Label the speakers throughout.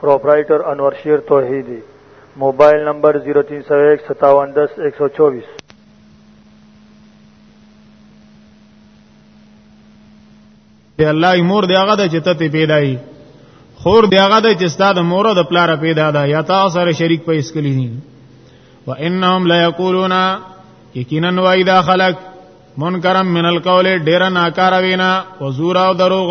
Speaker 1: پروپرائیٹر انور شیر توحیدی موبایل نمبر 03015710124
Speaker 2: دی الله مور دی هغه د چې ته پیدای خور دی هغه د چې ستاد مور د پلار پیدا ده یا تا سره شریک په اسکلی دي و انهم لا یقولون یقینا وای دا خلق منکرم من القول ډیر ناکاره وینا وزور او دروغ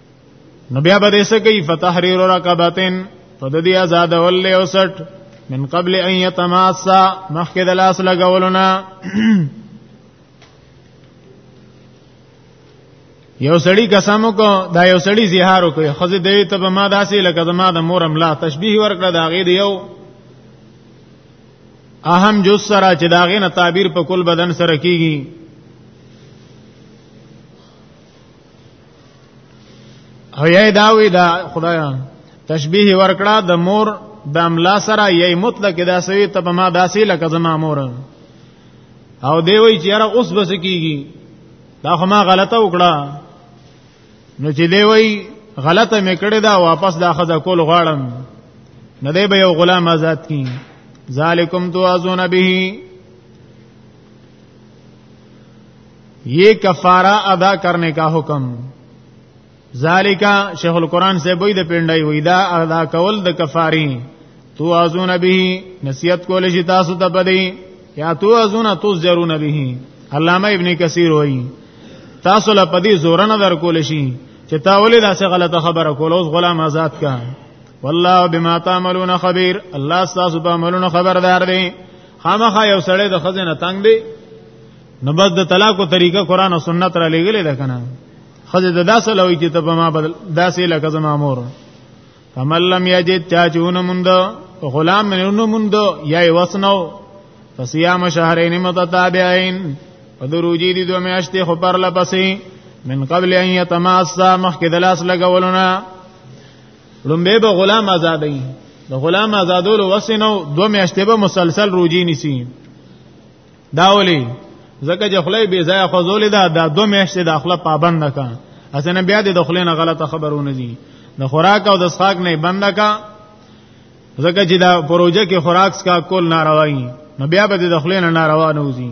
Speaker 2: نو بیا به دې سکی فتحریر رقبتن فددی آزاد ول او سټ من قبل ان يتماسا مخکې د لاس لګولونه یو سړی قسم کو دا یو سړی زیهار کوي خزه دی ته به ما داسې لکه زما د مور املا تشبیه ورکړه دا غي دی یو اهم جو سره چې دا غي نه تعبیر په کل بدن سره کیږي او یې دا وی دا خدای تشبیه ورکړه د مور د املا سره یې مطلق دا سوي ته ما داسې لکه زما مور او دی وی چې را اوس بس کیږي دا خو ما غلطه وکړه نو چې دی وی غلطه مې کړې دا واپس دا خزه کول غواړم نه دی به یو غلام آزاد کی ذالکم توازون به یہ کفارہ ادا کرنے کا حکم ذالکا شیخ القران سے بوئی د پینډای وی دا ادا کول د کفاری تو ازون به نصیحت کول شي تاسو ته پدی یا تو ازون تو زرون به علامه ابن کثیر وی تاسو له پدی زور نه در کول شي چې تا ولې داسې غلطه خبره کول اوس غلام آزاد کا والله بما تعملون خبير الله تاسو په عملونو خبردار دی خامخا یو سړی د خزینه تنگ دی نو بس د طلاق او طریقه قران او سنت را لګلې ده کنه خځه د داسه لوي چې ته په ما بدل داسې لکه زما مور فمن لم یجد تاجون مند غلام منو مند یا وسنو فصيام شهرين متتابعين فدروجي دي دوه میاشتې خو پر لپسې من قبل ان يتماسا مخکې د لاس لګولونه لومبه به غلام آزادای د غلام آزادولو وسنو دوه میاشتې به مسلسل روجي نسی دا ولي زکه چې خلې بي ځای خو زولې دا د دوه میاشتې د خپل پابند نه کا اسنه بیا د خلې نه غلطه خبرونه دي د خوراک او د ساق نه بند کا زکه چې دا پروژه کې خوراک سکا کول ناروایي نو بیا به د خلې نه ناروا نه وځي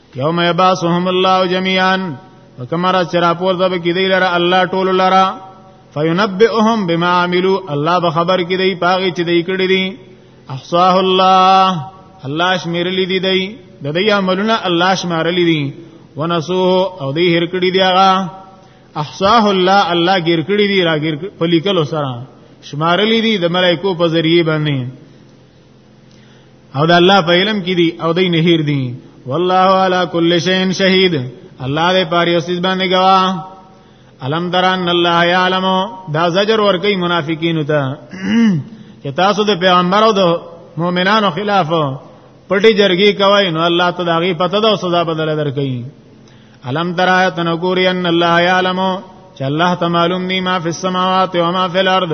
Speaker 2: یوم یباسهم الله جميعا وکمرا چرا پور دب کی دی لرا الله ټول لرا فینبئهم بما عملوا الله به خبر کی دی پاغي چې دی کړی دی احصاه الله الله شمیرلی دی دی د دې عملونه الله شمارلی دی ونسوه او دی هر کړی دی هغه احصاه الله الله ګیر کړی دی را ګیر په لیکلو سره شمارلی دی د ملائکو په ذریعہ باندې او د الله په علم کې دي او دای نه هیر دي والله علی کل شیء شهید الله دې پاره اوسې باندې گواه الم دران الله یعلم دا زجر ور کوي منافقین ته چې تاسو د پیغمبر او د مؤمنانو خلاف پټي جرګي کوي نو الله ته دا غي پته ده او سزا بدل درکې الم درایت نګوري ان الله یعلم چې الله ته معلوم ني ما فی السماوات و ما فی الارض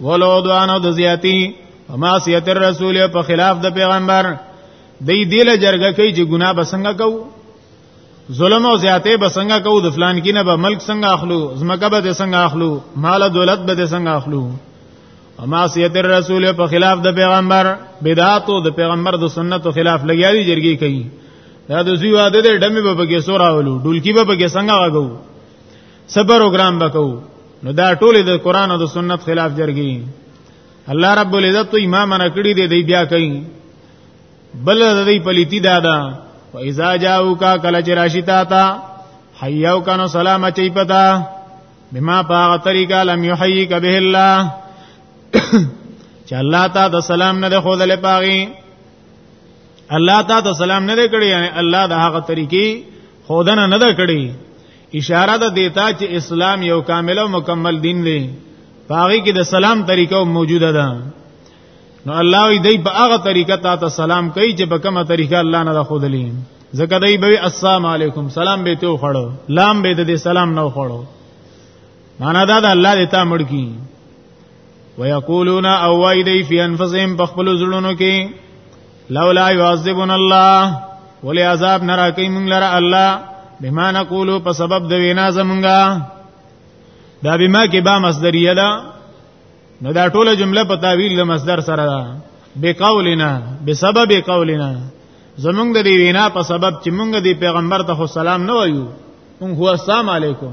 Speaker 2: ولو دوانو د زیاتی وما سیت الرسول په خلاف د پیغمبر دی دیل جرګه کوي چې ګناه بسنګ کو ظلم او زیاته بسنګ کو د فلان کې نه به ملک څنګه اخلو زمکه به څنګه اخلو مال دولت به څنګه اخلو وما سیت الرسول په خلاف د پیغمبر بدعات او د پیغمبر د سنت خلاف لګیا دي جرګي کوي دا د زیو عادت ډمه به پکې سوراولو ډولکی به پکې څنګه غو څه پروګرام وکاو نو دا ټول د قران او د سنت خلاف جرګي الله رب العزت امام نه کړی دی دی بیا کوي بل د دې پلیتی دادا و اذا جاءو کا کل چراشتا تا حیاو کنو سلام چي پتا بما پاغ طریقہ لم یحییک به الله چې الله تا د سلام نه خو دل پاغي الله تا د سلام نه کړی یعنی الله د هغه طریقې خودنه نه کړی اشاره ده دیتا چې اسلام یو کامل او مکمل دین دی پاغي کې د سلام طریقه موجوده ده نو الله دې په هغه طریقه تا ته سلام کوي چې په کومه طریقه الله نه خودلی ځکه دای به السلام علیکم سلام به ته وخړو لام به دې سلام نه وخړو معنا دا ده الله دې تا مړ کی ويقولون او وای دی فی انفسهم بخبل زړونو کې لولا يعذبنا الله ولی عذاب نه راکې مونږ لره الله بما نقول په سبب د وینا زمونږه دا بما کې با مصدریه ده نو دا ټوله جمله په تعویل د مصدر سره ده بقولنا بسبب قولنا زمونږ د دې وینا په سبب چې مونږ د پیغمبر ته سلام نه وایو مونږ هو السلام علیکم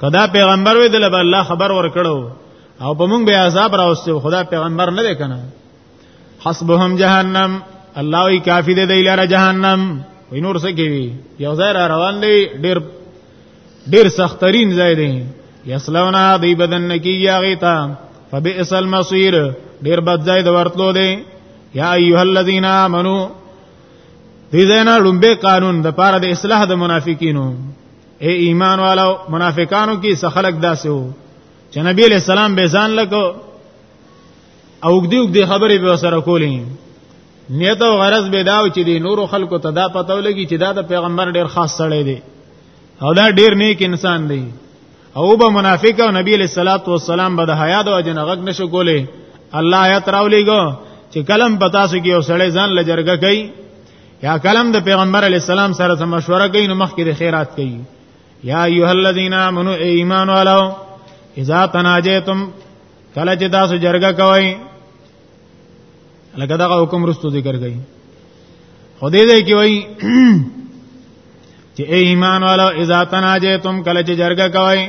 Speaker 2: کدا پیغمبر وې د الله خبر ورکړو او په مونږ به عذاب راوستي خدا پیغمبر نه دی کنه حسبهم جهنم الله وی کافی دی دی لره جهنم وی نور څه کوي یو ځای را روان دی ډیر ډیر سخترین ځای دی یسلونا دی بدن کی یاغی تا فبئس المصير ډیر بد ځای د ورتلو دی یا ایها الذین آمنو دې زینا لومبه قانون د پاره د اصلاح د منافقینو اے ایمان والو منافقانو کې سخلق داسې وو چې نبی له سلام به ځان لکو او دې دې خبرې به سره کولې نیت او غرض به داو چې دې نور خلکو ته دا پته ولګي چې دا د پیغمبر ډیر خاص سړی دی او دا ډیر نیک انسان دی او به منافق او نبی علیہ الصلوۃ والسلام به د حیا د وجنه غږ نشو کولې الله آیات راولېګو چې کلم پتا سو کې او سړی ځان لجرګه کوي یا کلم د پیغمبر علی السلام سره مشوره کوي نو مخکې د خیرات کوي یا ایها الذین آمنو ایمان والو اذا تناجیتم کله چې تاسو جرګه کوئ لکه دا حکم رستو ذکر کړي خدای دې کې وایي چې اے ایمان والو اذا تناجتم کله چې جرګه کوي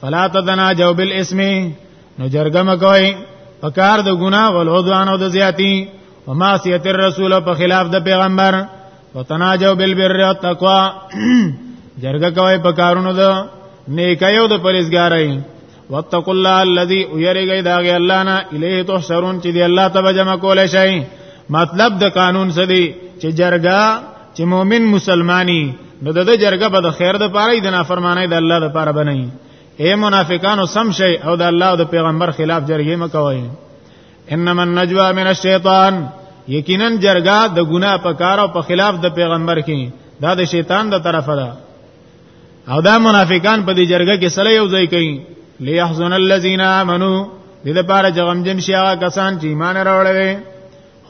Speaker 2: فلا تتناجوا بالاسم نو جرګه مکوي پکار د ګناه او عدوان او د زیاتی او معصیت الرسول په خلاف د پیغمبر وتناجوا بالبر والتقوا جرګه کوي پکارونو د نیکیو د پرېزګارۍ واتقوا الله الذي يرجى داغي الله نه الیه تحشرون چې دی الله ته جمع کول شي مطلب د قانون څه دی چې جرګه چې مؤمن مسلمانی نو د جرګه به د خیر د پاره د نافرمانی د الله د پاره بنئ اے منافقانو سم شي او د الله او د پیغمبر خلاف جرګې مکوئ انما النجوا من الشیطان یقینا جرګه د ګناه په کار او په خلاف د پیغمبر کې دا د شیطان د طرفه ده او دا منافقان په دې جرګه کې سره یو ځای کوي ليحزن الذين امنوا دې لپاره چې غمجن شي هغه کسان چې ایمان راوړل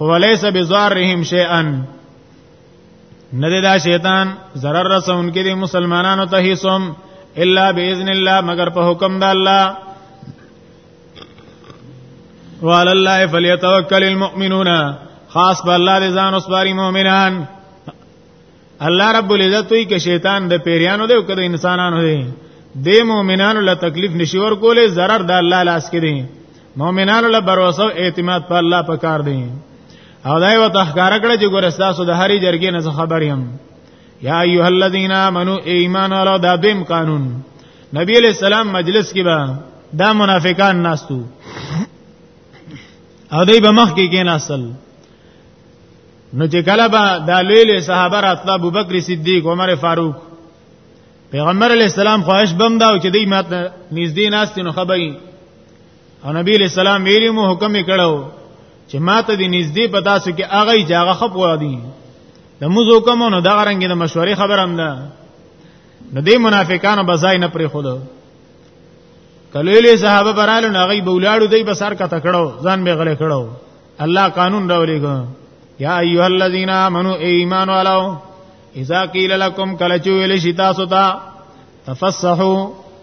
Speaker 2: هو ليس بزارهم شيئا نه دا شیطان zarar رسون کې دي مسلمانانو ته هیڅم الا باذن الله مگر په حکم د الله وعلى الله فليتوكل المؤمنون خاص بالله ځان اوسپاري مؤمنان الله رب العزت وی کې شیطان د پیریانو دی او کده انسانانو دی د مؤمنانو له تکلیف نشي ور کولې zarar د الله لاس کې دی مؤمنانو له باور او اعتماد په الله پکار دی او دای و تحقار کړه چې ګور استاسو د هری جرګې نه خبر یم یا ایه الذین آمنو ایمان را د دیم قانون نبی علیہ السلام مجلس کې با دا منافقان ناستو او دای به مخ کې کې ناسل نو چې کله به د لیل صحابه راتله ابو بکر صدیق عمر فاروق پیغمبر علی السلام خواهش بم دا چې دوی مات نږدې ناست نو خبري او نبی علی السلام ویلی مو حکم کړو چې ماته دې نږدې پتا سو کې هغه یې جاغه خپ ور دي د موزو کوم نو دا رنګ د مشورې خبر هم ده نو دې منافقانو بزای نه پرې خود کله له صحابه برالو نه غي بولاړو دې بسر کا تکړو ځان به غلې کړو الله قانون راولي کو یا ایها الذین آمنو ایمان والو اذا قیل لكم کله چې ویل شي تاسو ته تفسحو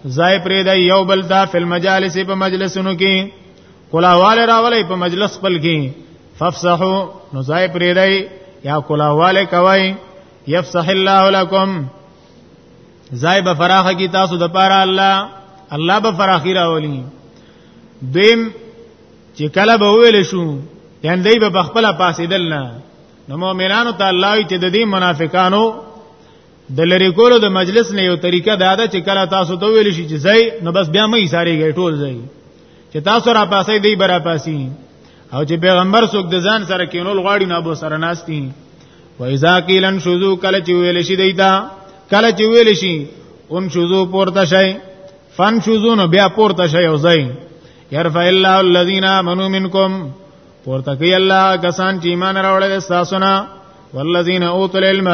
Speaker 2: زای پرې د یو بل دا فل مجالس په مجلسونو کې کلاواله راولې په مجلس خپل کې ففسحو نو زای پرې دی یا کلاواله کوي یفسح الله لكم زای به فراخه کی تاسو د پاره الله الله به فراخی راولي دیم چې کله به ویل شو یان دی به خپل پاسیدل نه نو مؤمنانو ته الله چې د دې منافقانو د لری کولو د مجلس نه یو طریقه دا ده چې کله تاسو ته ویل شي چې ځای نو بس بیا مې ساري گئی ټول ځای چې تاسو را پاسې دی برا پاسي او چې پیغمبر څوک د ځان سره کینول غواړي نه بو سره ناشتي و اذا قیلن شذو کله چې ویل شي دیتا کله چې ویل شي ان شذو پورته شي فن شذو نو بیا پورته شي او ځای يرفع الله الذين امنوا منكم پورته کوي الله کسان چې ایمان راوړل تاسو نه والذین اوتوا العلم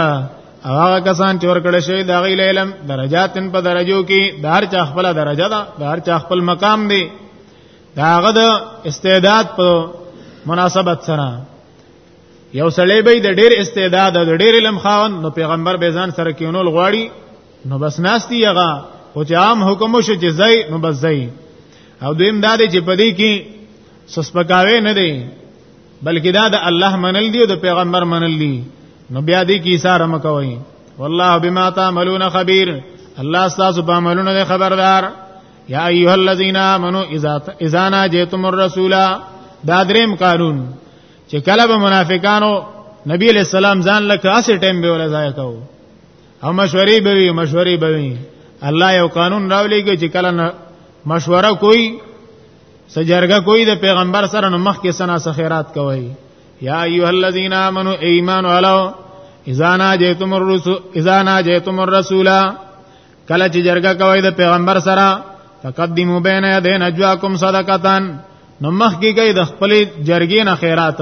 Speaker 2: هغه کسان چې ورکړل شوی دا غي علم درجاتن په درجو کې دار چا خپل درجه ده دار چا خپل مقام دی داغه د استعداد په مناسبت سره یو سړی به د ډیر استعداد د ډیر علم خاوند نو پیغمبر به ځان سره کینول غواړي نو بس ناستی هغه او چې عام حکم وشو چې زای نو بس زای او دویم دا دی چې په دې کې سسپکاوي نه دی بلکې دا د الله منل دی او د پیغمبر منل دی نو بیا دې کې ساره مکوئ والله بما تعملون خبير الله تاسو په عملونو خبردار یا ایها الذین آمنو اذا اذا ناجیتم الرسول دا دریم قانون چې کله به منافقانو نبی علیہ السلام ځان لکه اسې ټیم به ولا ځای کاو او مشورې به وي مشورې به وي الله یو قانون راولېږي چې کله مشوره کوي سجرګه کوي د پیغمبر سره نو مخ کې سنا سخیرات کوي یا ایه الذین آمنو ایمان ولو اذا ناجیتم الرسول اذا ناجیتم الرسول کله چې جرګه کوي د پیغمبر سره تقدمو بین یدین اجواکم صدقتان نو مخ کې کوي د خپل جرګې نه خیرات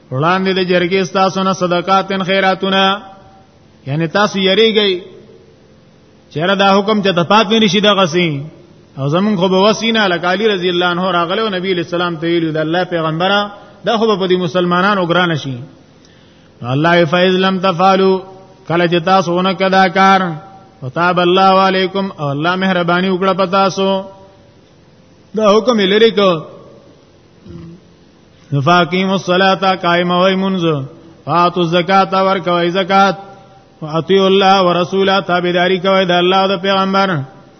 Speaker 2: وړاندې د جرګې تاسو نه صدقات ان خیراتونه یعنی تاسو یریږئ چیرې دا حکم چې د پات نه نشي د غسی او زمون خو به وسینا لکالی رضی الله عنه راغله او نبی اسلام ته ویل د الله پیغمبره دا خو په دې مسلمانانو ګران شي الله فیض لم تفعلوا کله چې تاسو نه کدا کار وتاب الله علیکم او الله مهرباني وکړه پتا سو دا حکم لری کو نفاقیم الصلاة قائم وای منز فاتو الزکات ور کوي زکات واطیع الله ورسوله تابعداري کوي د الله او د پیغمبر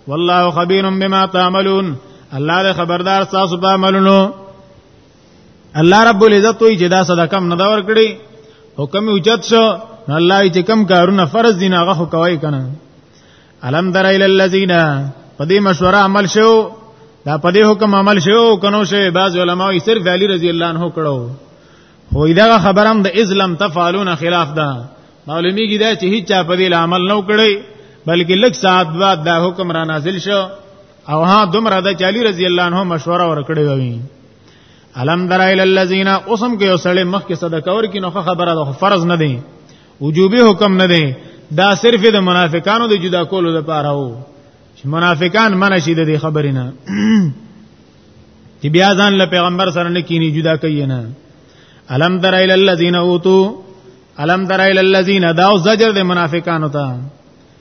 Speaker 2: والله خبير بما تعملون الله دې خبردار تاسو په عملونو الله رب العزت وی چې دا صدقه نه دا ور کړی حکم اوچت شو الله چې کم کارونه فرض دي نه هغه کوي کنه الم در الى الذين په دې مشوره عمل شو دا په دې حکم عمل شو کنو شه بعض علما یې صرف علی رضی الله عنه کړو خو دا خبرم د اسلام تفعلون خلاف ده معلومیږي دا چې هیڅ په دې عمل نه وکړي بلکې لک ساعت بعد دا حکم را نازل شو او ها دومره د چالی رضی الله عنه مشوره ورکړې وي الم در الى الذين اوسم کې وسړې مخ کې صدقه ور کې نو خبره ده فرض نه دي وجوبي حکم نه دی دا صرف د منافقانو د جدا کولو لپاره وو چې منافقان منع شي د خبرې نه چې بیا ځان له پیغمبر سره نه کینی جدا کوي نه الم تر الى الذين اوتو الم تر الى الذين داو زجر د منافقانو ته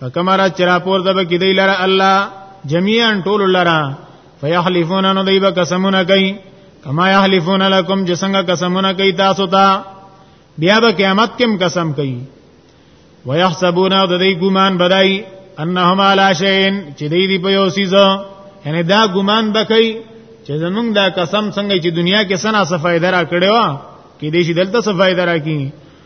Speaker 2: فکمرا چرا پور دب کی دی لرا الله جميعا ټول لرا فیحلفون نو دیبا قسمونه کوي کما یحلفون لكم جسنګ قسمونه کوي تاسو ته بیا به قیامت کې قسم کوي ويحسبون د دې ګمان بدای انهم علی شین چې دې دی په یو سیز یعنی دا ګمان بکای چې زمونږ دا قسم څنګه چې دنیا کې سنا صفایده را کړو کې دې شي دلته صفایده را کړي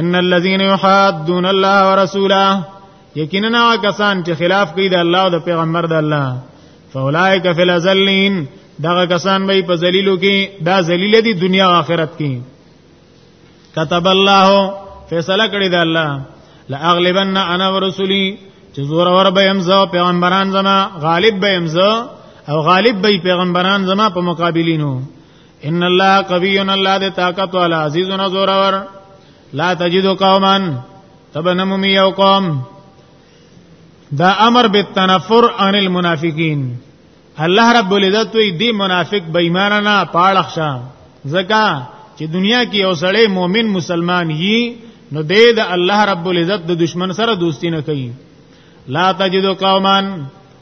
Speaker 2: ان الذين يحادون الله ورسوله یقینا کسان چې خلاف کوي د الله او د پیغمبر د الله فاولائک فی الذلین دغه کسان به په ذلیلو کې دا ذلیل دي دنیا او آخرت کې كتب الله فیصله کړی دا الله لاغلبن انا ورسولی چې زور ور به امزا پیغمبران زما غالب به امزا او غالب به پیغمبران زما په مقابلینو ان الله قوی ان الله د طاقت والا عزیز و زورور لا تجد قوما تبنمم یو قوم دا امر بالتنفر عن المنافقین الله رب العزت وی دی منافق بې ایمان نه پاړخ شه زکا چې دنیا کې یو سړی مؤمن مسلمان یي نو دې د الله رب العزت د دشمن سره دوستی نه کوي لا تجد قوما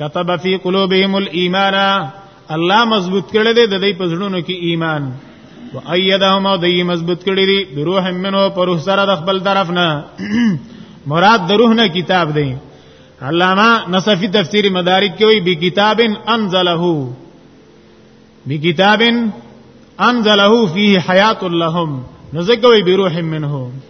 Speaker 2: كتب في قلوبهم الايمان الله مضبوط کړی دی د دې پزړونو کې ایمان و ايدهم او دې مضبوط کړی دی بروح منو پر روح سره د خپل طرف نه مراد د روح نه کتاب دی علامہ نصفی تفسیر مدارک کې وی بی کتاب انزله بی کتاب انزله فيه حیات لهم نو ځکه وی بروح منه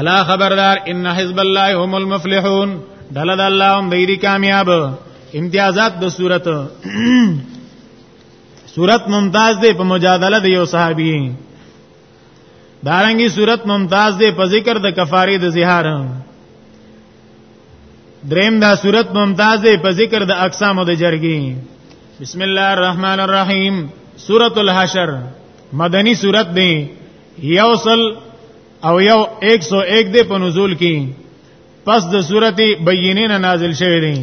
Speaker 2: الا خبردار ان حزب الله هم المفلحون دل د الله هم دی کامیاب امتیازات د صورت صورت ممتاز دی په مجادله د یو صحابي دارنګي صورت ممتاز دی په ذکر د کفاره د زهار دریم دا صورت ممتاز دی په ذکر د اقسام د جرګي بسم الله الرحمن الرحیم سورۃ الحشر مدنی سورۃ دی یوصل او یو 101 دی په نزول کې پس د سورته بینه نه نازل شوی دی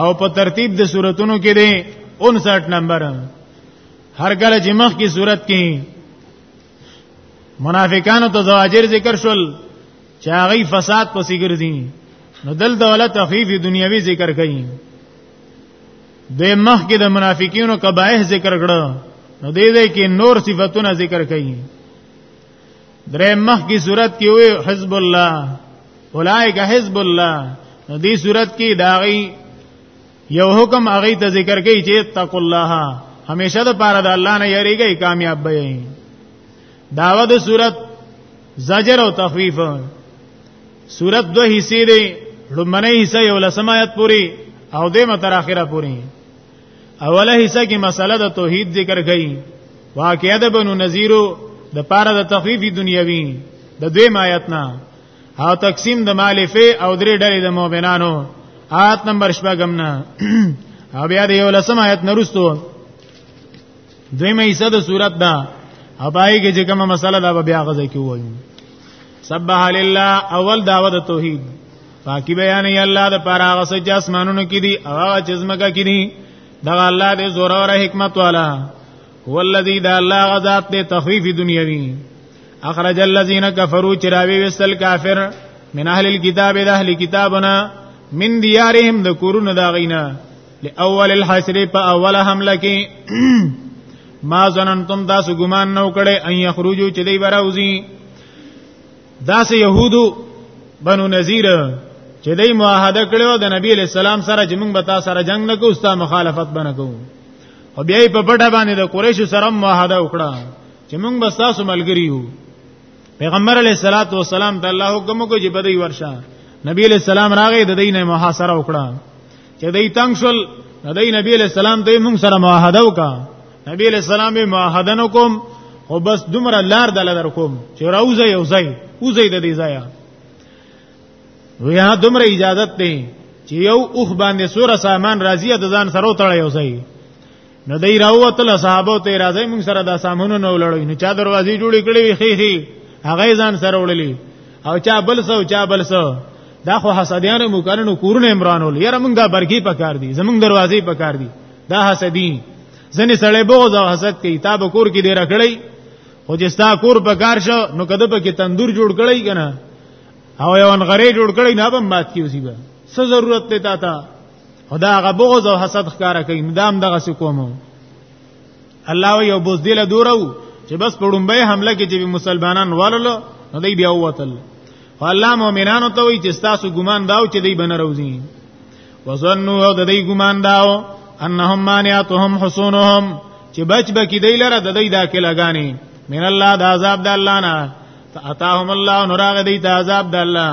Speaker 2: او په ترتیب د سوراتونو کې دی 59 نمبر هر کله چې مخ کې صورت کې منافقانو ته زواجر ذکر شول چې هغه فساد پسې ګرځي نو دلته ولا تخفیف دنیوي ذکر کوي د مخ کې د منافقینو کبایح ذکر کړه نو دې دې کې نور صفاتونه ذکر کړي درې مخ کې صورت کې وي حزب الله اولائک حزب الله نو دې صورت کې داغي یو حکم هغه ته ذکر کړي چې تقوا الله همیشه د پاره د الله نه یریږي کامیاب به داوه د صورت زجر او تخفیف صورت دوه حصے دی لمنه حصہ یو لسمایت پوری او دیمه تر اخره پوری اوله حصہ کې مسله د توحید ذکر کړي واقعه د بنو نذیرو د پاره د تخفیف دنیوي د دوی آیت نه او تقسیم د مالفه او درې ډلې د مؤمنانو آیت نمبر شپږم نه او بیا د یو لسم آیت نرستو دویمه حصہ د صورت دا ابای کې چې کومه مسله دا به بیا غځه کې وایو سبح لله اول دعوت توحید پاکی بیان ای الله د پاره هغه څه چې اسمانونو کې دي او هغه چې زمکه کې دي دا الله دې زور او حکمت والا هو الذی دا الله غذاب دې تخفیف دنیوی اخرج الذین کفروا چراوی وسل کافر من اهل الكتاب د اهل کتابنا من دیارهم د کورونو دا غینا لاول الحشر په اوله حمله کې ما ظننتم تاسو ګمان نو کړي ان یخرجو چې دی براوزی داس یهودو بنو نذیر چې دی معاهده کړو د نبی علی السلام سره چې موږ به تاسو سره جنگ نه کوو ستاسو مخالفت بنه کوو او بیا په پټه باندې د قریش سره معاهده وکړه چې موږ به تاسو ملګری یو پیغمبر علی الصلاۃ والسلام د الله حکم کو چې بدی ورشه نبی علی السلام راغی د دینه محاصره وکړه چې دای تنگ شول دای نبی علیہ السلام ته موږ سره معاهده وکا نبی علیہ السلام به معاهده نکوم خو بس دومره لار دل در کوم چې راوځي او ځي وځي د دې ځای ویا دومره اجازه ته چې یو اوخ باندې سوره سامان راضیه د ځان سره تړی اوسئ نو دای راوتل صحابه ته راځي موږ سره د سامونو نو لړوي نو چا دروازې جوړې کړې وي خې خې هغه ځان سره وړلې او چا بل سو چا بل سو دا خو حسدیان مو کارنو کورونه عمران ول یاره موږ دا برګي پکار دي زموږ دروازې پکار دي دا حسدی ځنې سړې بغض او حسد کوي تا به کور کې ډیر کړی خو چې ستا کور پکار شو نو کده په کې تندور جوړ کړی کنه او یو انغری جوړ کړی نه به مات کیږي څه ضرورت ته تا ته خدا هغه بغض او حسد ښکارا کوي مدام دغه څه کومو الله یو بوز دی له دورو چې بس په ډومبه حمله کې چې مسلمانان ولولو نو دی بیا وتل الله مؤمنانو ته وی چې تاسو ګمان داو چې دی بنه روزي وظنوا او د دې ګمان داو انهم مانعتهم حصونهم چې بچ بکی دی لره د دې دا کې لګانی من الله د عذاب د الله نه فاتاهم الله نور هغه دی د عذاب د الله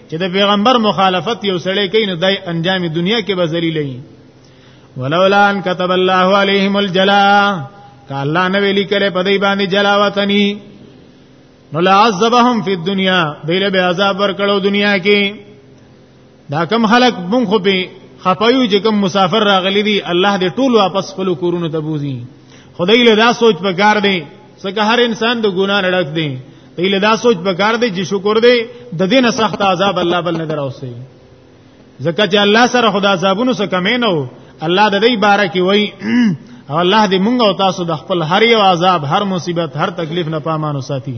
Speaker 2: چې د پیغمبر مخالفت یو سړی کوي نو دای انجام دنیا کې به ذلیل وي ولولا ان كتب الله عليهم الجلاء کالا نه ویلي کړي په دې باندې جلا وطني نو لعذبهم فی الدنیا دیله به عذاب ورکړو دنیا کې دا کم خلق مونږ خو به خپایو چې کم مسافر راغلي دي الله دې ټول واپس خپل کورونو ته بوزي خدای له دا سوچ په کار دی ځکه هر انسان د ګناه نه ډک دی دی له دا سوچ په کار دی چې شکر دی د دینه سخت عذاب الله بل نه دراوسي ځکه چې الله سره خدا عذابونو سره کمې نه وو الله د دې باره کې وای او الله دې مونږ او تاسو د خپل هر یو عذاب هر مصیبت هر تکلیف نه پامانو ساتي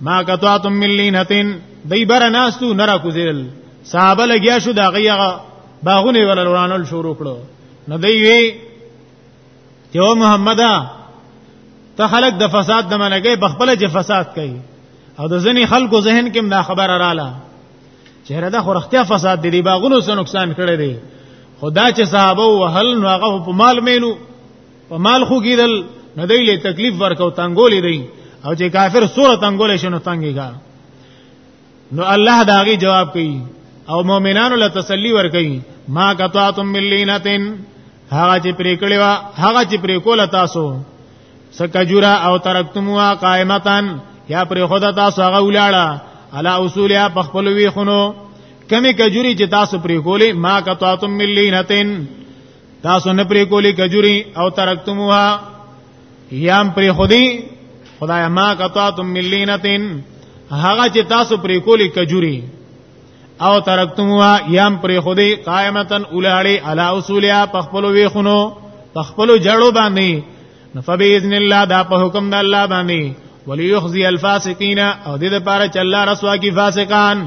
Speaker 2: ما قطعتم من لینتن دای بر ناستو نرا کوزیدل صحابه لګیا شو دا غیغه باغونه ولر ورانل شروع کړو نو دی وی یو محمد ته خلق د فساد د منګي بخپل چې فساد کوي او د ځنی خلکو ذهن کې دا خبره رااله چهره دا خورختیا فساد دی باغونو سره نقصان کړی دی خدا چې صحابه وهل نو هغه په مال مینو په مال خو کېدل نه دی له تکلیف ورکو تنګولې دی او چې کافر سوره تنګولې شنو تنګيګا نو الله داغي جواب کوي او مؤمنانو له تسلی ور کوي ما قطعتم ملینتن هغه چې پرې کړی وا هغه چې پرې کوله تاسو سکجورا او ترکتموا قائمتان یا پرې خدا تاسو هغه ولاړه علا اصولیا پخپلوي خونو کمی کجوري چې تاسو پرې کولې ما قطعتم ملینتن تاسو نه پرې کولی کجوري او ترکتموها یام پرې خودي خدای ما قطعتم ملینتن هغه چې تاسو پرې کولی کجوري او ترکتموها یام پرې خودي قائمتن اولاړي علی اصولیا پخپلو ویخونو پخپلو جړو باندې فباذن الله دا په حکم د الله باندې وليخزي الفاسقين او دې لپاره چې الله رسوا کی فاسقان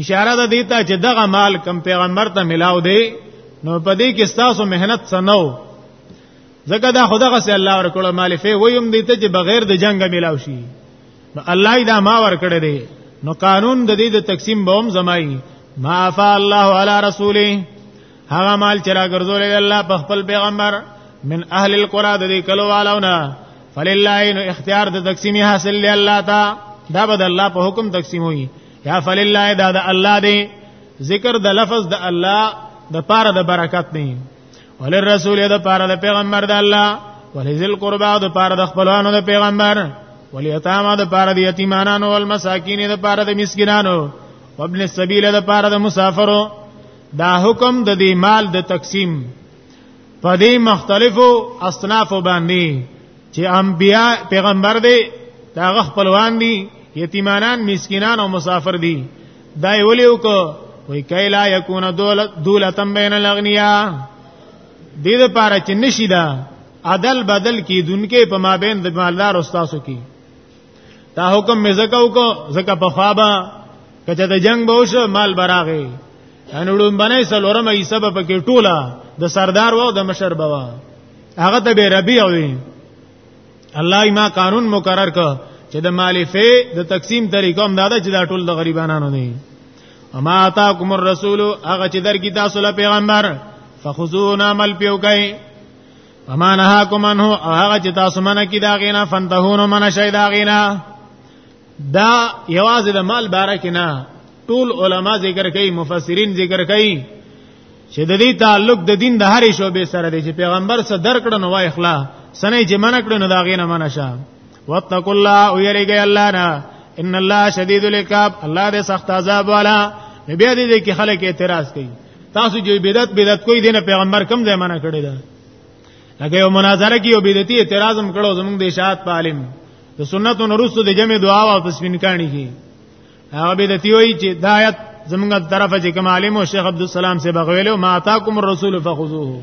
Speaker 2: اشاره ده دیتا چې دغه مال کم پیغمبر ته ملاو دی نو په دې کې تاسو مهنت سنو ځکه دا خدغه سي الله ورکړو مال فی ویم دیته چې بغیر د جنگ ملاو شي نو الله دا ما ورکړی دی نو قانون د دې د تقسیم بوم زمای ما فا الله علی رسوله هغه مال چې راګرځول الله په خپل پیغمبر من اهل القرى د دې کلو والونه فلله نو اختیار د تقسیمی حاصل دی الله تا دا بد الله په حکم تقسیم وي یا فلله دا د الله دی ذکر د لفظ د الله د پاره د برکت نه وللرسول د پاره د پیغمبر د الله ولذل قربا د پاره د خپلوانو د پیغمبر ولیتاما د پاره د یتیمانانو او مساکین د پاره د مسکینانو وابن السبیل د پاره د مسافرو دا حکم د دې مال د تقسیم په دې مختلفو اصناف باندې چې انبیا پیغمبر دی دا غ خپلوان دي یتیمانان مسکینان او مسافر دي دا ویلیو کو وی کایلا یکون دولت دولتم بین الاغنیا دې لپاره چې نشي دا عدل بدل کی دونکو په مابین د مالدار استادو کې دا حکم مې زکه وکړ زکه په خوابه کچه د جنگ به وشو مال براغه ان وړم باندې سلورم یې سبب کې ټوله د سردار وو د مشر بوا هغه ته به ربي او الله ما قانون مقرر ک چې د مالفه د تقسیم طریقه هم دا ده چې دا ټول د غریبانو نه اما اتاکم الرسول هغه چې درګی تاسو له پیغمبر فخذون عمل پیو کوي اما نه کوم انه هغه چې تاسو منه کی دا غینا فنتهونو منه شي دا غینا دا یوازې د مال باره کې نه ټول علما ذکر کوي مفسرین ذکر کوي چې د دې تعلق د دین د هرې شوبې سره دی چې پیغمبر سره درکړنو وای اخلا سنې چې منکړنو دا غینه منشه واتقوا الله او یریږي الله نه ان الله شدید العقاب الله دې سخت عذاب والا بیا دې کې خلک اعتراض کوي تاسو جو بدعت بدعت کوئی دین پیغمبر کم ځای منع کړی دا لکه یو مناظره کې یو بدعتي اعتراض هم کړو زمونږ د اشاعت په عالم د سنتو نورستو د جمع دعا او تسبین کانی کې هغه بدعتي وایي چې دایت زمونږ طرفه چې کوم عالم او شیخ عبد السلام سے بغویلو ما اتاکم الرسول فخذوه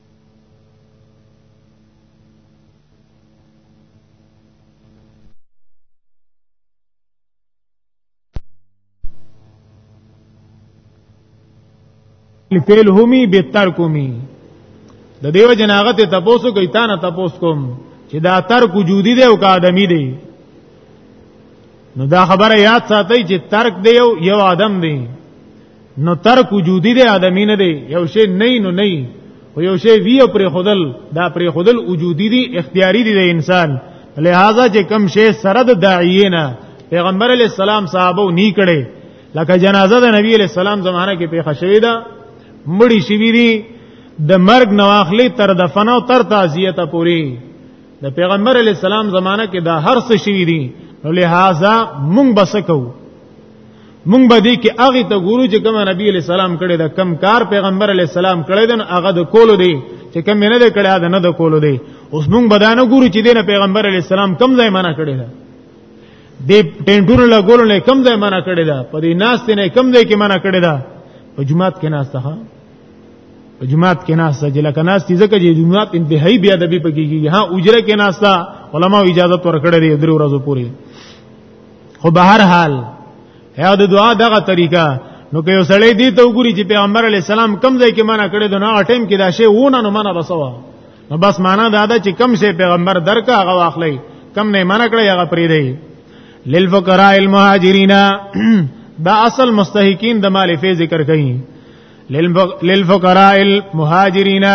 Speaker 2: فعل همی به ترک همی د دیو جناغت تپوسو کوي تا نه تپوس کوم چې دا ترک وجودي دی او کا ادمي دی نو دا خبره یاد ساتئ چې ترک دی یو یو ادم دی نو ترک وجودی دی ادمی نه دی یو شی نه نو نه او یو شی وی پر خودل دا پر خودل وجودی دی اختیاری دی د انسان لہذا چې کم شی سره د داعینا پیغمبر علی السلام صحابه نی کړي لکه جنازه د نبی علی السلام زمانہ کې پیښه شوې ده مړی شوی دی د مرګ نواخلی تر دفن او تر تعزیه ته پوری د پیغمبر علی السلام زمانہ کې دا هر څه شوی دی نو لہذا مونږ بسکو مونږ به دې کې هغه ته ګورو چې کوم نبی علی سلام کړي دا کم کار پیغمبر علی سلام کړي دا هغه د کولو دی چې کم نه دی کړي دا نه د کولو دی اوس مونږ به دا نه ګورو چې دینه پیغمبر علی سلام کم ځای منع کړي دا دې ټینټونو لا ګورو نه کم ځای منع کړي دا په دې ناس نه کم ځای کې منع کړي دا په جمعات کې ناس ته په جمعات کې ناس ته چې لکه ناس چې ځکه چې جمعات انتهایی بیا د بي پکې کیږي ها اجره کې ناس ته علما اجازه ورکړي دی درو ورځې پورې خو به هر حال یا د دعا دغه طریقه نو که یو سړی دی ته وګوري چې پیغمبر علی السلام کم ځای کې منع کړی دا نه ټیم کې دا شی ونه نو منع بسوا نو بس معنا دا ده چې کم شی پیغمبر درکا هغه واخلې کم نه منع کړی هغه پری دی للفقراء المهاجرین دا اصل مستحقین د مال فی ذکر کړي للفقراء المهاجرین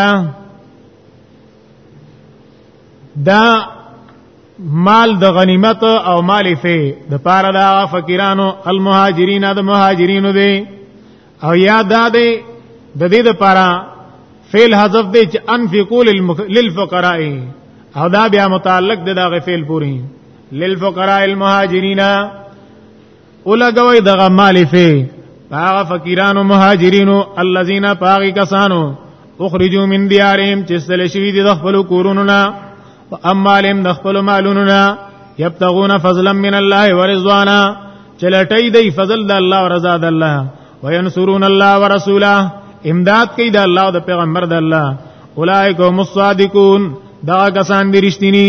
Speaker 2: دا مال د غنیمت او مال فی د پاره دا فقیرانو المهاجرین د مهاجرینو دی او یا دا دی د دې د پاره فعل حذف دی چې انفقوا للفقراء او دا بیا متعلق دی دا غ فعل پوری للفقراء المهاجرین ولګوي دغه مال فی هغه فقیرانو مهاجرینو الذین پاغی کسانو اخرجوا من دیارهم چې سل شوی دي د خپل کورونو نه او امالهم د خپل مالونو نه یبتغون فضلا من الله ورضوانا چلټی دی فضل د الله او رضا د الله وینصرون الله ورسوله امداد کوي د الله او د پیغمبر د الله اولئک هم الصادقون دا کسان دي رښتینی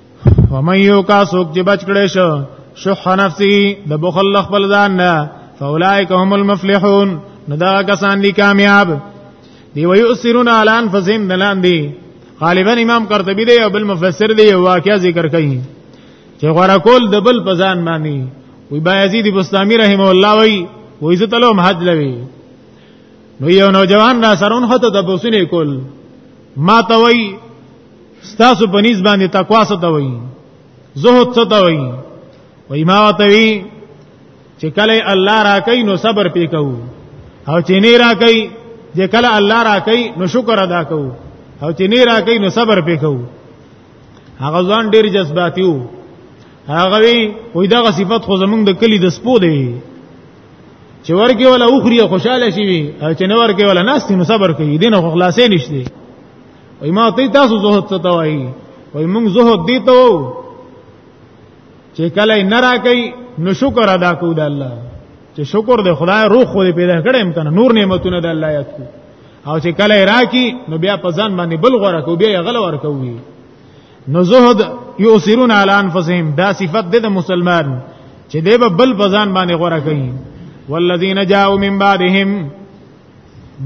Speaker 2: ومن یو کا سوک چې بچ کړي شو شح نفسي د بخل خپل ځان نه فاولائک هم المفلحون نو دا کسان دي کامیاب دی ويؤثرون على انفسهم دلان دي غالبا امام قرطبي دی او بل مفسر دی واقعا ذکر کوي چې غره کول د بل پزان باندې وی بایزید بستامی رحم الله وی وی زه تلوم حج لوي نو یو نوجوان را سرون خطه د بوسنې کول ما ته وی ستاسو په نسبت باندې تقوا څه ته وایي زهد څه ته وایي وای ما ته وی چې کله الله راکې نو صبر پې کوو او چې نه راکې چې کله الله راکې نو شکر ادا کوو او چې نه راکې نو صبر پې کوو هغه ځان ډیر جذباتي وو هغه وی وای دا صفت خو زمونږ د کلی د سپو دی چې ورکه ولا اوخري خوشاله شي وي چې نه ورکه ولا ناس نو صبر کوي دین خو خلاصې نشته وای ما ته تاسو زهد څه ته وای وای موږ زهد دی ته وو چې کله نه راکې نو شکر ادا کو د الله چې شکر د خدای روح خو دې پیدا کړم کنه نور نعمتونه د الله یاد کو او چې کله راکی نو بیا په ځان باندې بل غوړه کو بیا غل ور کوي نو زهد یوسرون علی انفسهم دا صفت د مسلمان چې دی به بل په ځان باندې غوړه کوي والذین جاءوا من بعدهم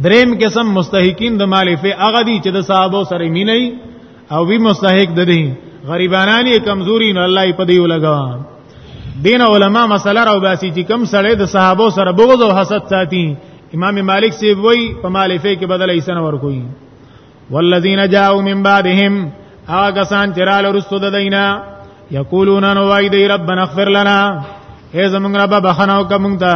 Speaker 2: دریم قسم مستحقین د مال فی هغه دي چې د صحابه سره مینه او وی مستحق د دي غریبانانی کمزوري نه الله په دی ولګا دین علماء مسله راو باسي چې کم سره د صحابه سره بغض او حسد ساتي امام مالک سی وی په مال فی کې بدل ایسن ور کوي والذین جاءوا من بعدهم هغه کسان چې رااله رسو د دینه یقولون نو وای دی ربنا اغفر لنا ای زمونږ رب بخنه وکمونږ ته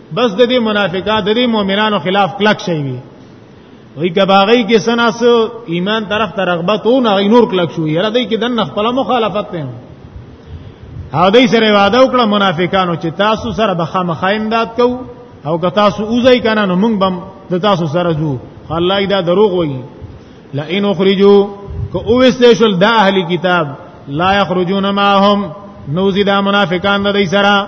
Speaker 2: بس د دې منافقات د دې مؤمنانو خلاف کلک شي وي وی کباغی کې سناس ایمان طرف ته رغبت او نه نور کلک شو یره دای کې دنه خپل مخالفت نه او دای سره وعده وکړه منافقانو چې تاسو سره به خامخا امداد کو او که تاسو اوځي کنه نو موږ بم د تاسو سره ځو الله دا دروغ وایي لئن اخرجوا که او استشل د اهلی کتاب لا یخرجون معهم نوزی دا منافقان د دې سره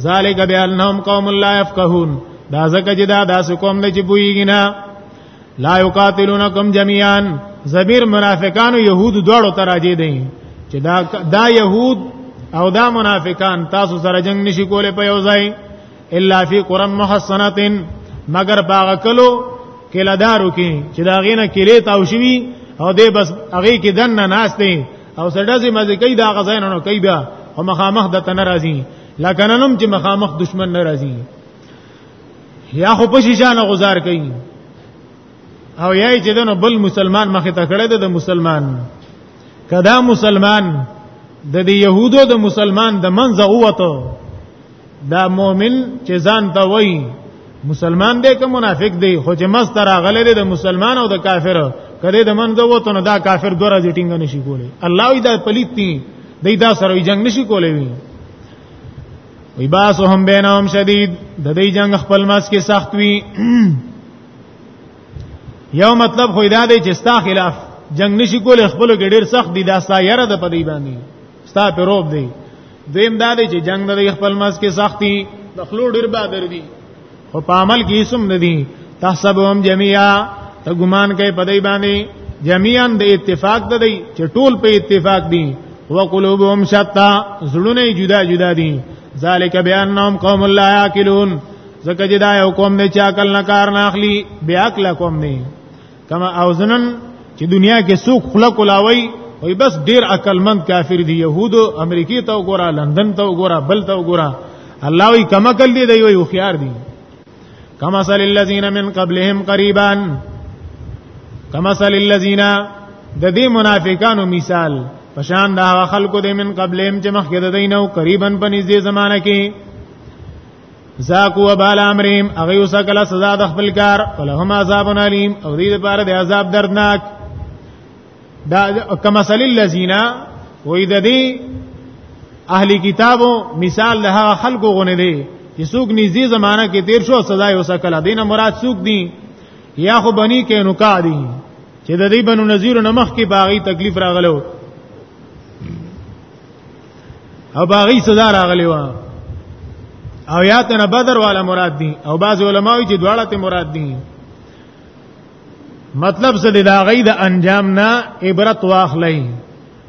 Speaker 2: ذالک بانهم قوم لا يفقهون دا زکه چې دا داس قوم نه چې بوئیږي نه لا یقاتلونکم جميعا زبیر منافقان او يهود دواړو ته راځي دي چې دا دا يهود او دا منافقان تاسو سره جنگ نشي کولای په یو ځای الا فی قرى محصنات مگر باغ کلو کله دارو کې چې دا غینه کلی تاو شوی او دې بس هغه کې دنه ناشته او سړه سي مزه کوي دا غزاین نو کوي بیا او مخامخ د تن راځي لکه ننم چې مخامخ دشمن ناراضي یا خو په شیشانه گزار کوي او یای چې دنو بل مسلمان مخه ته کړه د مسلمان کدا مسلمان د دې يهودو د مسلمان د منځه ووته دا مؤمن چې ځان ته وایي مسلمان دی که منافق دی خو چې مست راغلی دی د مسلمان او د کافر کله د منځه وته نو دا کافر دوه راځي ټینګ نشي کولی الله وی دا پلیت دی دی دا سره جنگ نشي کولی وی وی باسو هم بینهم شدید د دې جنگ خپل مس کې سخت وی یو مطلب خو دا دی چې ستا خلاف جنگ نشي کول خپل کې ډیر سخت دي دا سایره د پدی باندې ستا په روب دی دویم دا دی چې جنگ د خپل مس کې سختی د خلو ډیر بادر دی خو په عمل کې سم نه دی تحسبهم جميعا ته ګمان کوي په دای باندې جميعا د اتفاق د دی چې ټول په اتفاق دي وقلوبهم شتا زړونه جدا جدا دي ذالک بیانهم قوم لا یاکلون زکه جدا یو قوم نه چا کل نه کار نه اخلي بیا کله قوم نه کما اوزنن چې دنیا کې څوک خلق ولاوي وي بس ډیر عقل مند کافر دي يهود امریکای ته وګوره لندن ته وګوره بل ته وګوره الله وی کما کل دي دی وي خيار دي کما سل الذين من قبلهم قريبا کما سل الذين د دې منافقانو مثال پشان دا خلکو د من قبلهم چې مخکې د دینو قریبا په نږدې زمانہ کې ذاکو وبال امرهم هغه اوسه کله سزا د خپل کار ولهم عذاب الیم او دې لپاره د عذاب دردناک دا کما سل الذین وې د دې اهل کتابو مثال له خلکو غونه دي چې څوک نږدې زمانہ کې تیر شو سزا یې اوسه کله دینه مراد څوک دي یا خو بنی کې نکاح دي چې د دې بنو نذیر نمخ کې باغی تکلیف راغلو او باغی صدا راغلی و او یا ته بدر والا مراد دي او بعض علما وی چې دواړه ته مراد دي مطلب څه دی دا غي د انجام نه عبرت واخلئ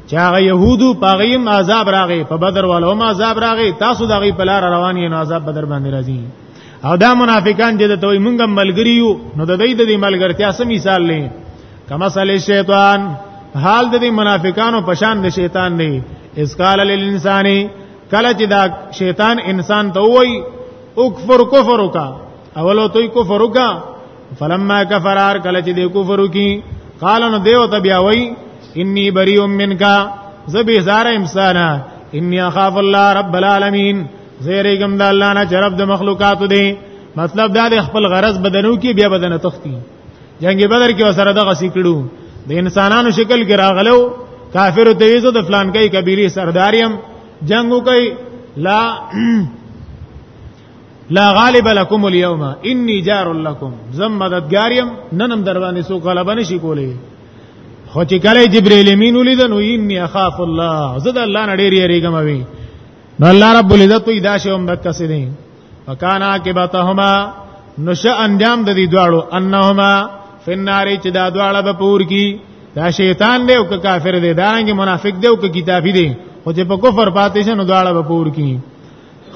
Speaker 2: چې هغه يهودو پاغیم عذاب راغی په بدر والو ما عذاب راغی تاسو دغه په لار روان یې نو عذاب بدر باندې راځي او دا منافقان چې د توي مونږ ملګری یو نو د دې د ملګرتیا سم مثال لې کما صلی شیطان حال د دې منافقانو پشان د شیطان دی اس قال للانسان کله چې دا شیطان انسان ته وای اکفر کفر کا اولو توي کفر کا فلما کفر ار کله چې دې کفر کی قال نو دیو ته بیا وای انی بری منک زبی زار انسانا انی اخاف الله رب العالمین زیریګم د الله نه چرپ د مخلوقات دی مطلب دا د خپل غرض بدنو کې بیا بدن تختی جنگ بدر کې وسره دغه سیکړو د انسانانو شکل کې راغلو کافر ته ویزو د فلان کوي کبيري سرداریم جنگو کوي لا لا غالب لكم اليوم اني جار لكم زم مددګاریم ننم دروانې سو غلبه نشي کولې خو چې کله جبرئیل امین ولیدنو اني اخاف الله زه د الله نړۍ ریریګم وی نو الله رب العزت وی دا شوم د کسې دي وکانا عاقبتهما نشه انجام د دې دواړو انهما فناری چې دا دواړه به پور کی دا شیطان دی او کافر دی دا رنګ منافق دی او کتابی دی خو چې په کفر پاتې شنو دواړه به پور کی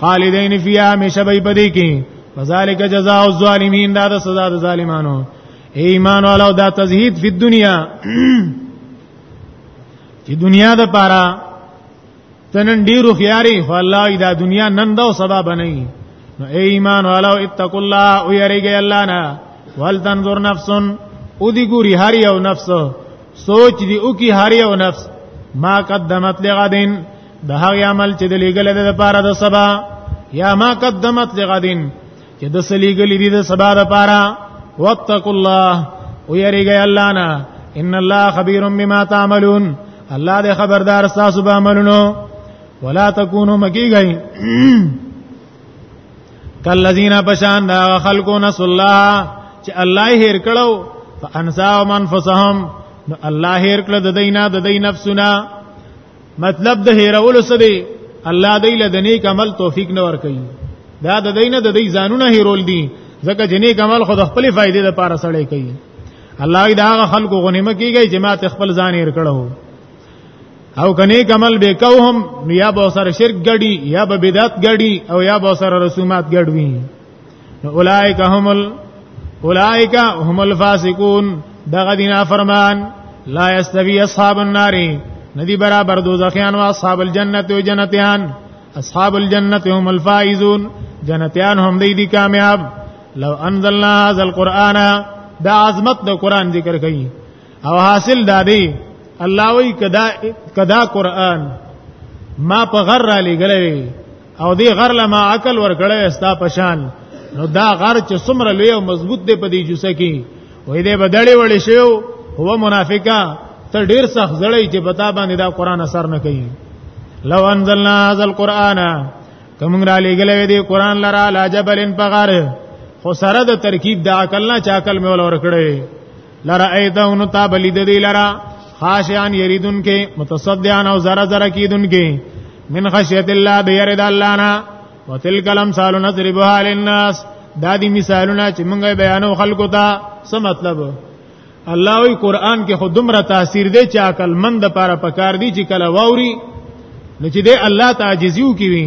Speaker 2: خالدین فیها همیشه به پدې کی فذالک جزاء الظالمین دا د سزا د ظالمانو ایمان والو دا تزهید فی دنیا چې دنیا د پاره تنن ډیرو خیاري خو الله دا دنیا نن دا سبا بنئ نو اے ایمان والو اتقوا الله او یریږي الله نه ول تنظر نفس او دی ګوري هر یو نفس سوچ دی او کی هر یو نفس ما قدمت لغدین د هغه عمل چې د لګل د لپاره د سبا یا ما قدمت لغدین چې د سلیګلې دي د سبا لپاره واتقوا الله او یریږي الله نه ان الله خبير بما تعملون الله دې خبردار تاسو به عملونو ولا تکونو مکیږي کلذین بشان دا خلقو نس الله چې الله هیر کړو فانسا من فسهم نو الله هیر کړ د دینه د دین نفسونه مطلب د هیرولو څه دی الله دې له دني کمل توفیق نه ور کوي دا د دینه د دې ځانونه هیرول دي ځکه چې نیک عمل خود خپل فائدې لپاره سړی کوي الله دې هغه خلکو غنیمه کیږي چې ماته خپل ځان هیر کړو او کني کمل به کوهم یا به سره شرک ګړي یا به بدعت ګړي او یا به سره رسومات ګړوي اولائک هم ال اولائک هم الفاسقون دغه دینه فرمان لا یستوی اصحاب النار ندی برابر دوزخیان او اصحاب الجنت او جنتیان اصحاب الجنت هم الفائزون جنتیان هم دی دی کامیاب لو انزلنا هذا القرآن دا عظمت د قرآن ذکر کړي او حاصل دا دی الله وی کدا کدا قرآن ما په غر را لګلې او دی غر لما عقل ورګړې استا پشان نو دا غر چې څومره لوی او مضبوط دی په دې جوسه کې وې دې بدړې وړې شو هو منافقا ته ډیر سخت زړی چې پتا باندې دا قران اثر نه کوي لو انزلنا هذا القرآن کوم را لګلې دې قران لرا لا جبلن پغار خو سره د ترکیب د عقل نه چا عقل مې ولور کړې لرایتهم نو تا بلید دی لرا خاشعان یریدن کې متصدیان او زرا زرا کیدن کې من خشیت الله بیرد الله نا وتلک الامثال نضربها للناس دا دي مثالونه چې مونږه بیانو خلکو ته څه مطلب الله وی قران کې خود دومره تاثیر دی چې عقل مند لپاره پکار دی چې کله ووري نو چې دی الله تعجزیو کوي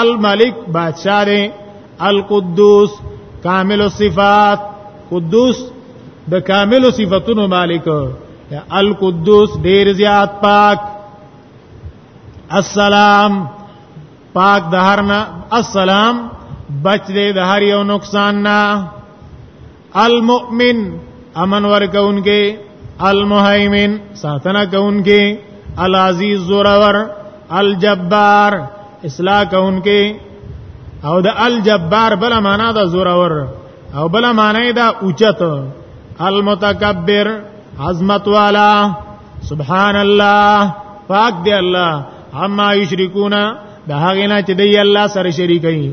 Speaker 2: الملک بادشاہ دی القدوس کامل الصفات قدوس د کامل صفاتونو مالک القدوس ډیر زیات پاک السلام پاک د هرنا السلام بچ دې د هر یو نقصان نه المؤمن امن ورکونکي المهيمن ساتنه کونکي العزيز زورور الجبار اصلاح کونکي او د الجبار بل معنا دا زورور او بل معنا دا اوچت المتکبر عظمت والا سبحان الله پاک دی الله عما یشرکون دا هغه نه چې دی الله سره شریکي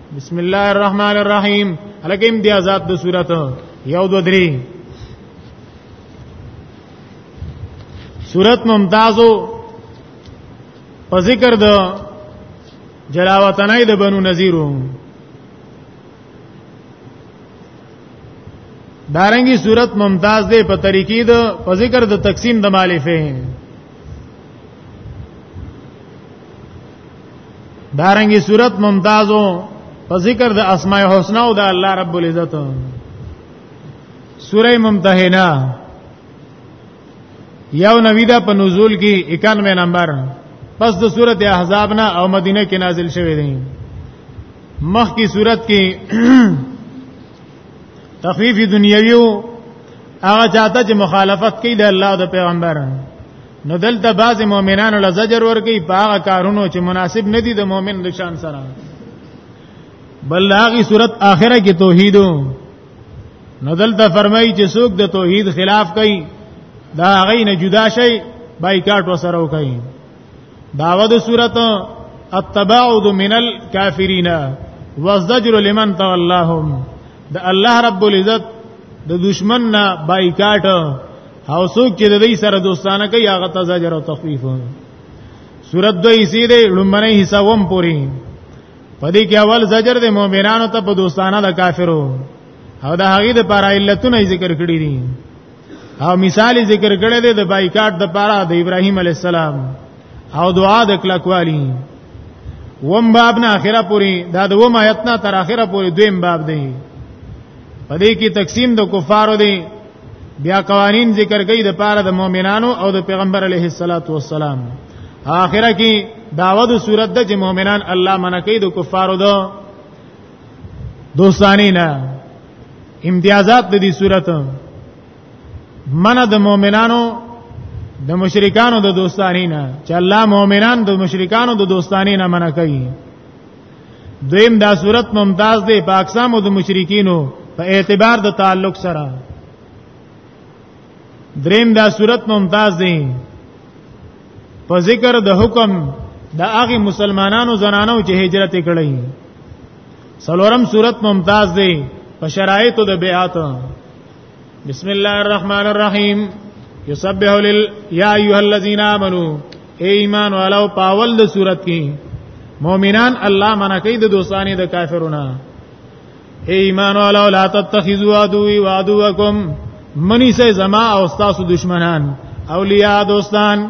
Speaker 2: بسم الله الرحمن الرحیم هلکه امتیازات د صورت یو دو درې صورت ممتازو په ذکر د جلاوطنای د بنو نذیرو دارنګي صورت ممتاز دی په طریقې د په ذکر د تقسیم د مالفه دارنګي صورت ممتازو په ذکر د اسماء الحسنا او د الله رب العزت سوره ممتحنه یو نوی دا په نزول کې 91 نمبر پس د سوره احزاب نه او مدینه کې نازل شوه دی مخ کی صورت کې تخفیف دنیویو هغه چاته چې مخالفت کوي د الله او د پیغمبر نو دلته بعض مؤمنانو له زجر ورګي په هغه کارونو چې مناسب نه دي د مؤمن د شان سره بل هغه صورت آخره کې توحید نو دلته فرمایي چې څوک د توحید خلاف کوي دا هغه نه جدا شي بایکاټ وسره وکړي داوود صورت التباعد من الكافرین والزجر لمن تولاهم د الله رب العزت د دشمن نه بایکاټ او څوک چې د دې سره دوستانه کوي هغه ته زجر او تخفیف سورۃ دوی سي دې لمنه حصہ وم پوری پدې کې اول زجر د مؤمنانو ته په دوستانه د کافرو او د هغې د پاره علتونه ذکر کړی دي او مثال ذکر کړی دی د بایکاټ د پاره د ابراهیم علی السلام او دعا د کلکوالی وم باب نه اخره پوری دا د وم آیت نه تر اخره پوری دویم باب دی پدې کې تقسیم د کفارو دی بیا قوانین ذکر کوي د پاره د مؤمنانو او د پیغمبر علیه الصلاۃ والسلام اخره کې داوود صورت د مؤمنان الله منکې د کفارو دو دوستانی نه امتیازات د دې صورت من د مؤمنانو د مشرکانو د دوستانی نه چې الله مؤمنان د مشرکانو د دوستانی نه منع کوي دویم دا صورت ممتاز دی په اقسام د مشرکینو په اعتبار د تعلق سره دریم دا صورت ممتاز دی په ذکر د حکم د هغه مسلمانانو زنانو چې هجرت کړي سلورم صورت ممتاز دی په شرایطو د بیعت بسم الله الرحمن الرحیم یسبح لل یا ایها الذین آمنو ای ایمان والو پاول د صورت کې مؤمنان الله منا کوي د دوستانی د کافرونو ای ایمان والو لا تتخذوا عدوی وعدوکم منی سه زما او تاسو دشمنان اولیاء دوستان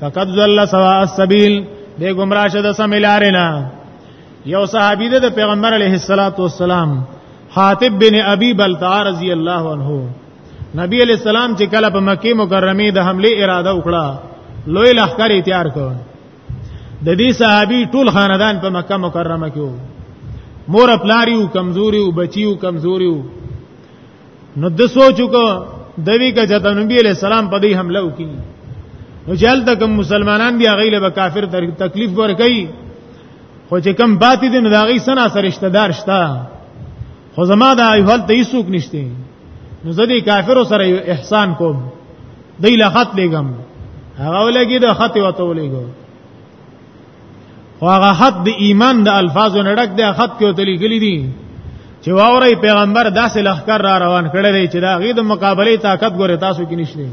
Speaker 2: فقد ضل سواء السبيل دې گمراه شه د سمیلارینا یو صحابي د پیغمبر علیه الصلاۃ والسلام حاتب بن ابي بلتع رضی الله عنه نبی علیہ السلام چې کله په مکه مکرمه د حمله اراده وکړه لوی لخر تیار کړ د دې صحابي ټول خاندان په مکه مکرمه کې مور پلاریو کمزوریو بچیو کمزوریو نو د سوچو کو دوی کا چاته نبی علیہ السلام په دې حمله وکړي نو جهل تک مسلمانان بیا غیله به کافر تکلیف ور کوي خو چې کم باتی دي نو دا غي سنا سره رشتہ دار شته خو زما دا ایوال ته هیڅوک نشته نو زه دې کافرو سره احسان کوم دی له خط لګم هغه ولګي د خط وته ولګم خو هغه خط د ایمان د الفاظو نه ډک دی خط کې وتلی کلی دی چې واوري پیغمبر داسې لخر را روان کړی دی چې دا غي د مقابله طاقت ګوره تاسو کې نشته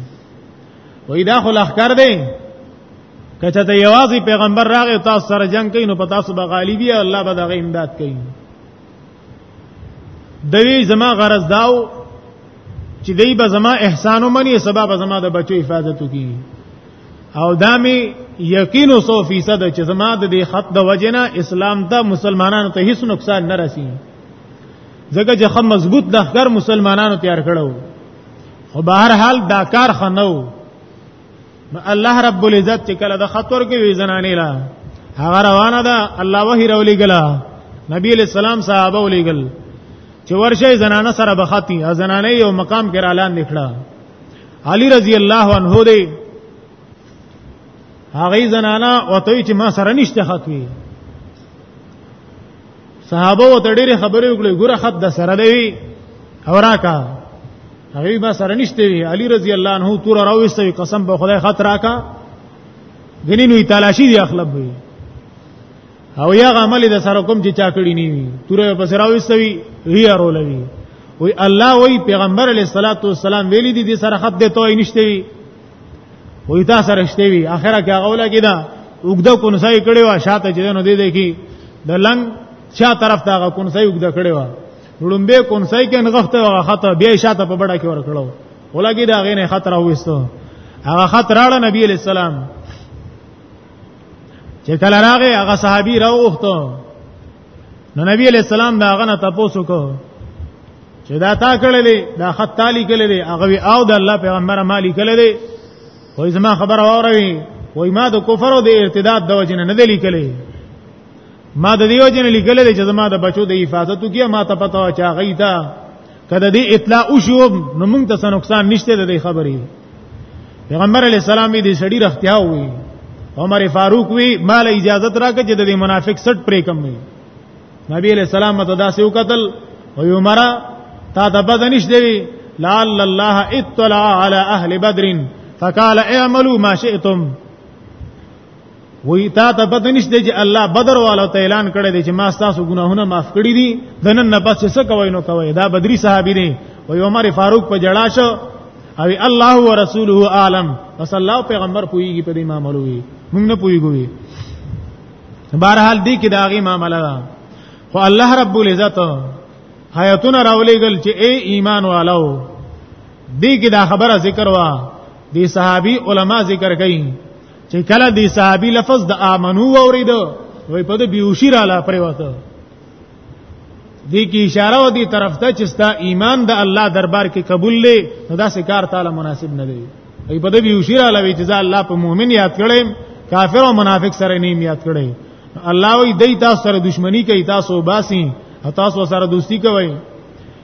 Speaker 2: وې دا خو لخر دی کچته ته یوازې پیغمبر راغی تاسو سره جنگ کوي نو پتا سو به غالیبی الله به دغه امداد کوي دوی زما غرض داو چې دوی به زما احسان ومني سبب زما د بچو حفاظت وکړي او دا می یقین 100% چې زما د دې خط د وجنه اسلام ته مسلمانانو ته هیڅ نقصان نه رسی ځکه چې خم مضبوط د ښکر مسلمانانو تیار کړو خو بهر حال دا کار خنو نو الله رب العزت چې کله د خطر کې وی زنانه لا هغه روانه ده الله وحی راولي ګلا نبی علیہ السلام صحابه ولي ګل چې ورشه زنانه سره بخاتی ا زنانه یو مقام کې اعلان نکړه علی رضی الله عنه دی هغه زنانه وته چې ما سره نشته خطوي صحابه و ته ډېرې خبرې وکړې ګوره خط د سره دی او راکا هغه ما سره نشته وی علي رضی الله عنه تور راوستوي قسم په خدای خط راکا غنی نو تلاشی دی اخلب وی او یا عمل د سره کوم چې چا کړی نی وی تور په سره راوستوي هي رولوي وی الله وی پیغمبر علیه الصلاۃ والسلام ویلی دی د سره خط دی توي نشته وی وې تا سره شته وی اخره کې هغه ولا کیدا وګدا کون سای کړي وا شاته چې نو دې دې کې د لنګ چا طرف ته هغه کون سای وګدا کړي وا وړمبه کون سای کې نغخته هغه خطه بیا شاته په بڑا کې ور کړو ولا کې دا غینه خطر وېستو هغه خطر اړه نبی علی السلام چې کله راغې هغه صحابي راوخته نو نبی علیہ السلام دا غنه تاسو کو چې دا تا کړل دي دا خط تالی کړل دي هغه وی او د الله پیغمبر مالی کړل دي وای زما خبر اوروي وای ما د کفر او د ارتداد د وجنه نه دي لیکلې ما د دیو جن لیکلې چې زما د بچو د حفاظت کیه ما ته پتا و چې هغه تا کله دې اطلاع وشو نو موږ ته څه نقصان نشته د دې خبرې پیغمبر علی السلام دې سړی رختیا وي عمر فاروق وی مال اجازه راکړه چې د دې منافق سټ پرې کم وي نبی علی السلام مته داسې وکتل او عمر تا د بدن نشته وی لعل الله اطلع على اهل بدر فقال اعملوا ما شئتم وی تا ته پته نشته چې الله بدر والو ته اعلان کړی دی چې ما تاسو ګناهونه معاف کړی دي دنن نه پس څه کوي نو کوي دا بدري صحابي دی وی عمر فاروق په جړا شو او الله ورسوله عالم پس الله پیغمبر پویږي په دې معاملو وی موږ نه پویږو بهرحال دی کې داغي معاملې ده خو الله رب العزت حیاتونه راولېګل چې اے ایمان والو دی کې دا خبره ذکر وا دی صحابي علما ذکر کړي چې کله دی صحابي لفظ د امنو اورید وای په دې بیوشی را لا پریوته دې کې اشاره و دې طرف ته چې ستا ایمان د الله دربار کې قبول لې نو دا سکار تعالی مناسب نه دی ای په دې بیوشی را لوي چې الله په مؤمن یاد کړي کافر او منافق سره نیم یاد کړي الله وی دې تاسو سره دښمنی کوي تاسو باسي تاسو سره دوستی کوي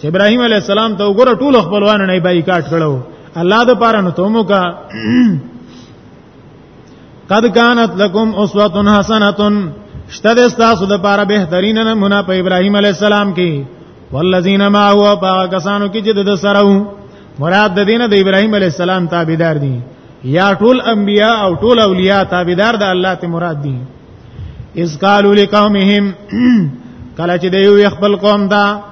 Speaker 2: چې ابراهيم عليه السلام ته وګوره ټول خپلوان نه بایکاټ کړو الله د پاره نو تومو کا قد كانت لكم اسوه حسنه شته د تاسو د پاره بهترین نمونه په ابراهيم عليه السلام کې والذین ما هو پاکستانو کې چې د سره مراد د دین د ابراهيم عليه السلام تابعدار دي یا ټول انبیا او ټول اولیاء تابعدار د الله ته مراد دي اس قالوا لقومهم کله چې دوی خپل قوم دا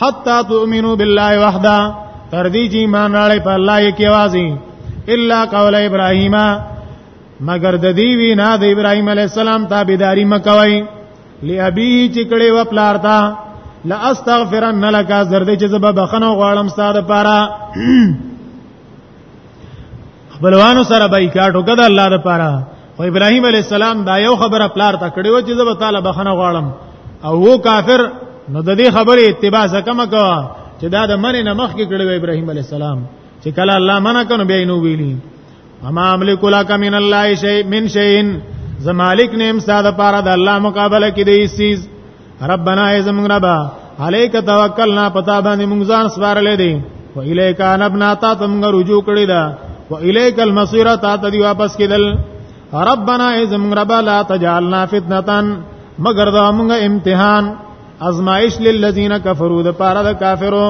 Speaker 2: حتا تؤمنو بالله وحده تر دې چې ایمان راړې په الله یې کې وازي الا قول ابراهیم مگر د دې وینا د ابراهیم علی السلام تابعداري مکوي لابي چې کړي و پلارتا لا استغفرن لك زرد چې زب بخنه غواړم ستاده پاره خپلوانو سره بایکاټ وکړ الله لپاره او ابراهيم عليه السلام دا یو خبره پلار ته کړې و چې زه به تعالی بخنه غواړم او وو کافر نو د دې خبرې اتباع زکم کا چې دا د منې نه مخ کې کړې و ابراهيم عليه السلام چې کله الله منع کنو بیا نو ویلی اما املک لك من الله شيء من شيء زمالک نیم ساده پاره د الله مقابله کې دی سیز ربنا ای زمون ربا علیک توکلنا پتا باندې مونږ ځان سپارلې دي و الیک انبنا تا ته مونږ رجوع کړی دا و الیک المصیر تا ته دی واپس کیدل ربنا ای زمون ربا لا تجعلنا فتنتان مگر دا مونږ امتحان ازمائش للذین کفروا د پاره د کافرو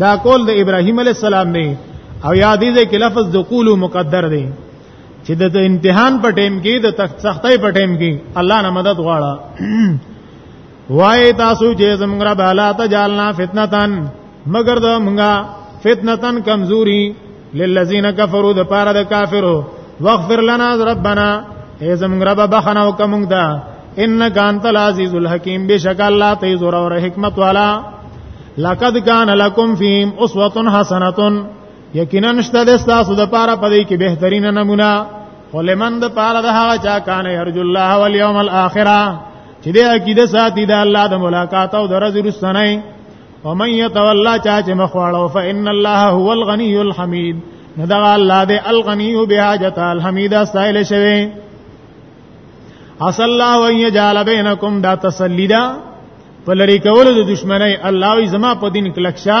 Speaker 2: دا کول د ابراهیم علی السلام نه او یادې کې لفظ د قول مقدر دی چې د امتحان په ټیم کې د تخت سختۍ په ټیم کې الله نه مدد غواړه وای تاسو چې زمونږ رب الا تجالنا فتنتن مگر د مونږه فتنتن کمزوري للذین کفروا د پاره د کافرو واغفر لنا ربنا ای زمونږ رب بخنه وکمږ دا انک انت العزیز الحکیم بشک الله ته زور او حکمت والا لقد کان لکم فیهم اسوه حسنه یقینا نشته د تاسو د پاره پدې کې بهترین نمونه ولمن د پاره د هغه چا کان یرج الله والیوم الاخره چې د عقیده ساتي د الله د ملاقات او د ورځې رسنۍ ومن يتولى چا چې مخواړو فإن الله هو الغني الحميد نو دا الله دې الغني بهاجت الحمید استایل شوی اصل الله ان يجعل بينكم دا تسلیدا پلری کول د دشمنی الله ای زما په دین کلکشا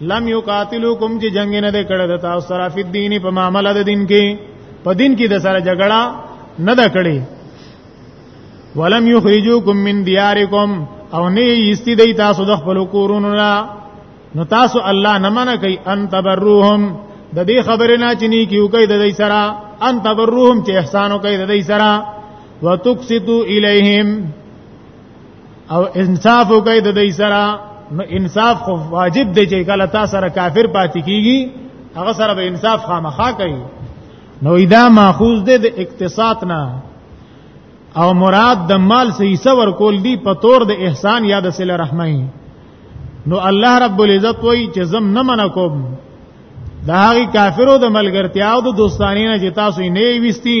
Speaker 2: لم یقاتلوکم چې جنگ نه دې کړه د تاسو سره په دین په معاملې د دین کې په دین کې د سره جګړه نه ده کړې ولم یخرجوکم من دیارکم او نه یستی دی تاسو د خپل کورونو نه نو تاسو الله نه منع کوي ان تبروهم د دې خبرې نه چې نیکی وکي د دې سره ان تبروهم چې احسان وکي د دې سره وتقسطوا الیهم او انصاف وکړي د دې سره نو انصاف خو واجب دی چې کله تا سره کافر پاتې کیږي هغه سره به انصاف خامخا کوي نو ادا ماخوذ دی د اقتصاد نه او مراد د مال سه حصہ ورکول دی په تور د احسان یا د صله رحمای نو الله رب العزت وای چې زم نه من کوم دا هغه کافرو د ملګرتیا او د دوستانی نه چې تاسو نه ویستی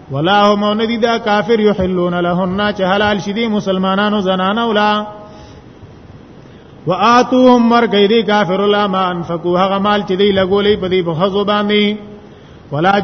Speaker 2: ولا هم ندی دا کافر یحلون لهن چې حلال شدي مسلمانانو زنانه ولا واتوهم مرګی دی کافر الله ما انفقوا هغه مال چې دی لګولې په دې بخزو باندې ولا